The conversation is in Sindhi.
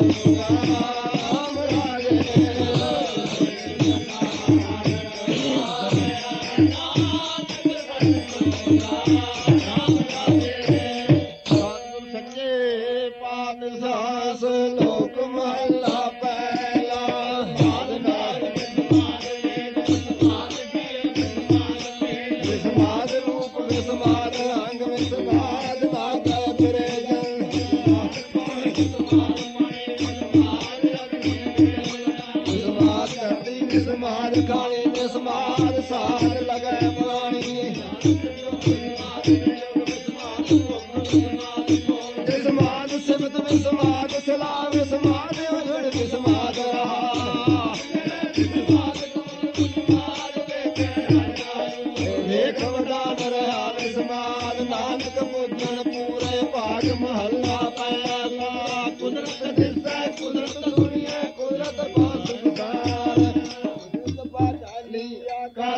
Thank you. ڪالي سال سال لڳن پاڻي